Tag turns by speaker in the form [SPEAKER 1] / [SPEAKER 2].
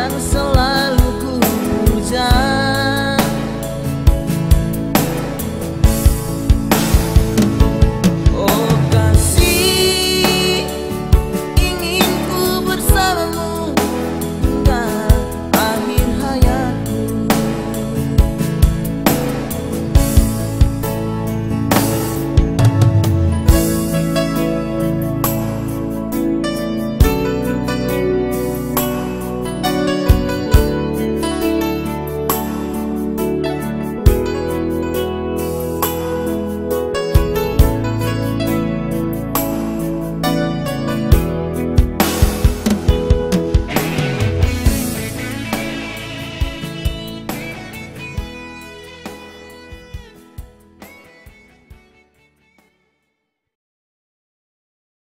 [SPEAKER 1] dan selalu